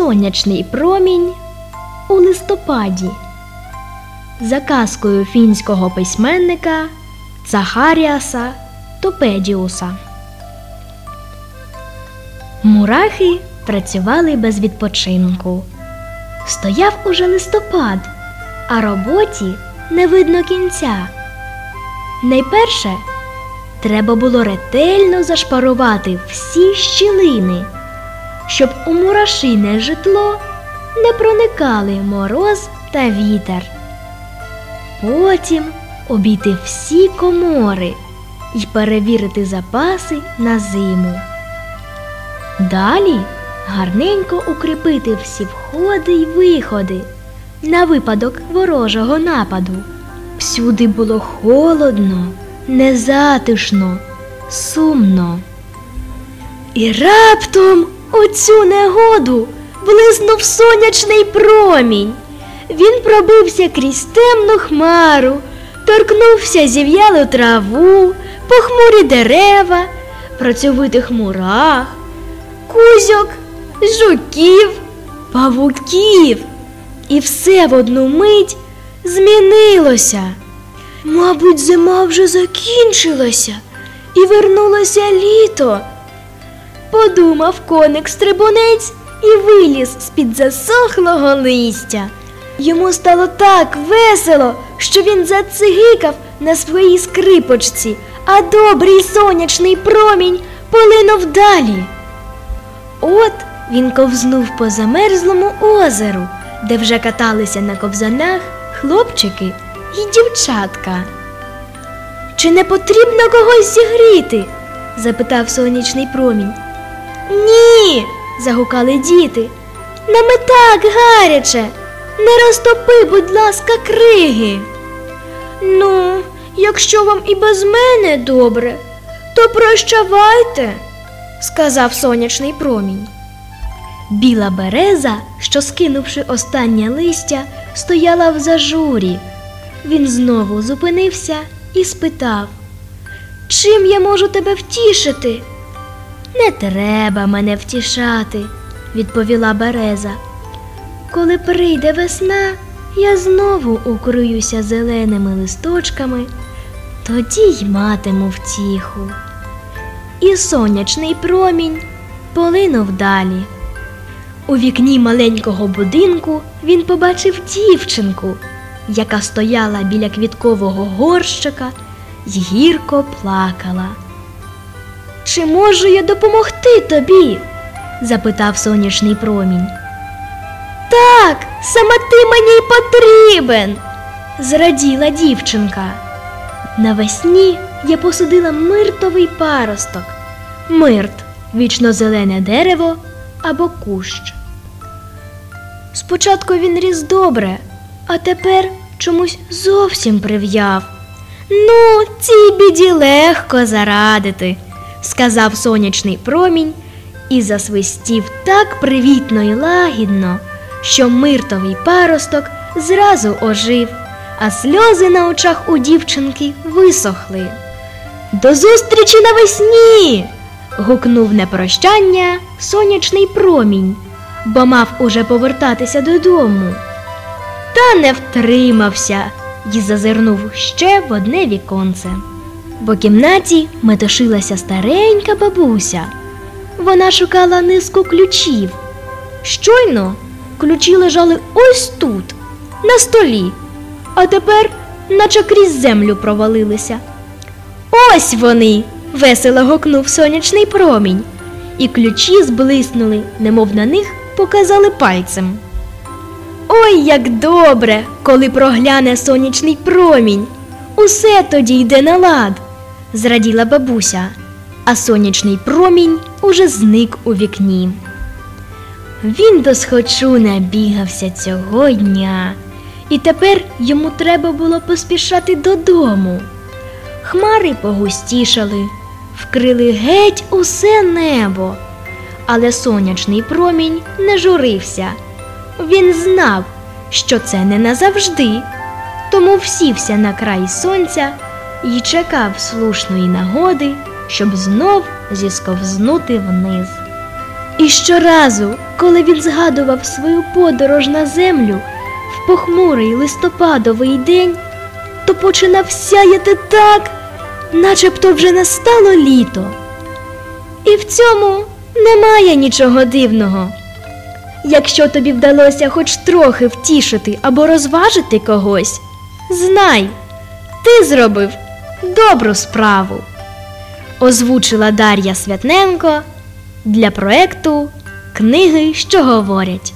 Сонячний промінь у листопаді. За казкою фінського письменника Цахаріаса Топедіуса. Мурахи працювали без відпочинку. Стояв уже листопад, а роботі не видно кінця. Найперше треба було ретельно зашпарувати всі щілини, щоб у мурашине житло не проникали мороз та вітер. Потім обійти всі комори і перевірити запаси на зиму. Далі гарненько укріпити всі входи й виходи на випадок ворожого нападу. Всюди було холодно, незатишно, сумно. І раптом у цю негоду близнув сонячний промінь. Він пробився крізь темну хмару, торкнувся зів'ялу траву, похмурі дерева, працьовитих мурах, кузьок, жуків, павуків. І все в одну мить змінилося. Мабуть, зима вже закінчилася і вернулося літо. Подумав коник стрибунець і виліз з-під засохлого листя. Йому стало так весело, що він зацигикав на своїй скрипочці, а добрий сонячний промінь полинув далі. От він ковзнув по замерзлому озеру, де вже каталися на ковзанах хлопчики і дівчатка. Чи не потрібно когось зігріти? запитав сонячний промінь. Ні, загукали діти. Нам і так гаряче. Не розтопи, будь ласка, криги. Ну, якщо вам і без мене добре, то прощавайте, сказав сонячний промінь. Біла береза, що скинувши останнє листя, стояла в зажурі. Він знову зупинився і спитав, Чим я можу тебе втішити? Не треба мене втішати, відповіла береза. Коли прийде весна, я знову укриюся зеленими листочками, тоді й матиму втіху. І сонячний промінь полинув далі. У вікні маленького будинку він побачив дівчинку, яка стояла біля квіткового горщика й гірко плакала. Чи можу я допомогти тобі? запитав сонячний промінь. Так, саме ти мені й потрібен, зраділа дівчинка. Навесні я посадила миртовий паросток, мирт вічно зелене дерево або кущ. Спочатку він ріс добре, а тепер чомусь зовсім прив'яв. Ну, цій біді легко зарадити, сказав сонячний промінь і засвистів так привітно й лагідно, що миртовий паросток зразу ожив, а сльози на очах у дівчинки висохли. До зустрічі навесні. гукнув на прощання сонячний промінь, бо мав уже повертатися додому. Та не втримався і зазирнув ще в одне віконце. В кімнаті метушилася старенька бабуся. Вона шукала низку ключів. Щойно ключі лежали ось тут, на столі, а тепер, наче крізь землю провалилися. Ось вони. весело гукнув сонячний промінь, і ключі зблиснули, немов на них показали пальцем. Ой, як добре, коли прогляне сонячний промінь. Усе тоді йде на лад, зраділа бабуся, а сонячний промінь уже зник у вікні. Він до схочу набігався цього дня, і тепер йому треба було поспішати додому. Хмари погустішали, вкрили геть усе небо, але сонячний промінь не журився. Він знав, що це не назавжди, тому всівся на край сонця і чекав слушної нагоди, щоб знов зісковзнути вниз. І щоразу, коли він згадував свою подорож на землю в похмурий листопадовий день, то починав сяяти так, начебто вже настало літо. І в цьому немає нічого дивного. Якщо тобі вдалося хоч трохи втішити або розважити когось, знай, ти зробив добру справу. Озвучила Дар'я Святненко для проекту Книги, що говорять.